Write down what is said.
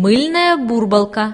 Мыльная бурбалка.